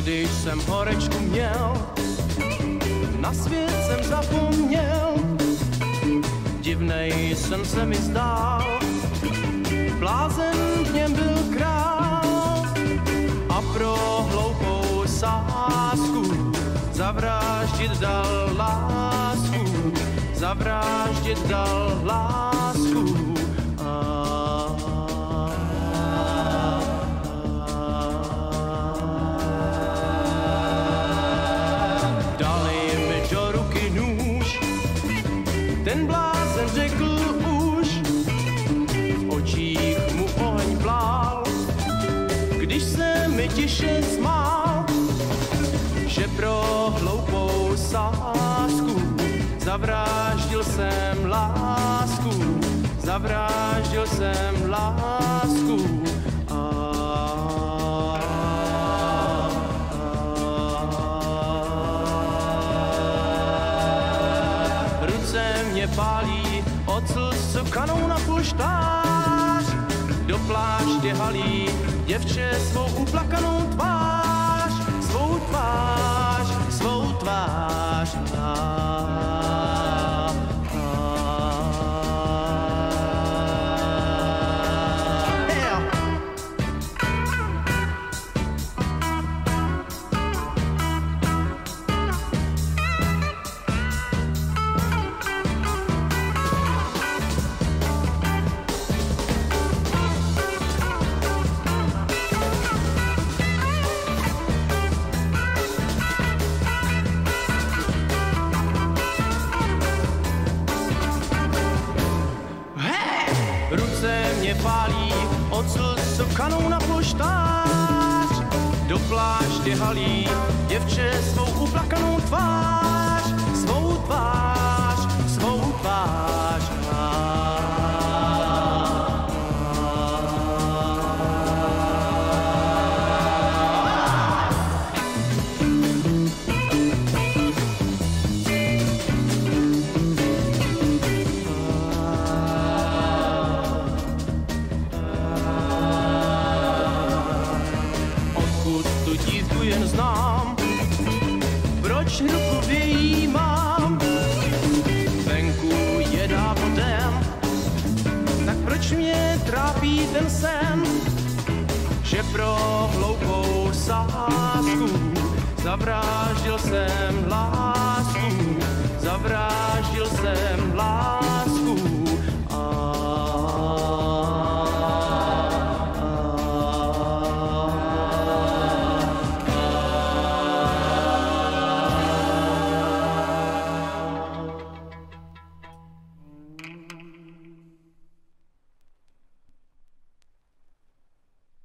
Když jsem horečku měl, na svět jsem zapomněl. Divnej sen se mi zdál, zavraždit dal lásku, zavraždit dal lásku. Ten řekl už, mu plál, když se mi tiše smál, že pro hloupou sásku zavráždil jsem lásku, zavráždil jsem lásku. Mě sukanou na polštář. Do pláště halí děvče svou uplakanou tvář, mě pálí, ocl sukanou na poštář. Do pláště halí děvče svou uplakanou tvář, jen znám, proč ruku v její mám? Venku je dávno den, tak proč mě trápí ten sen? Že pro hloupou sásku zavráždil jsem lásku, zavráždil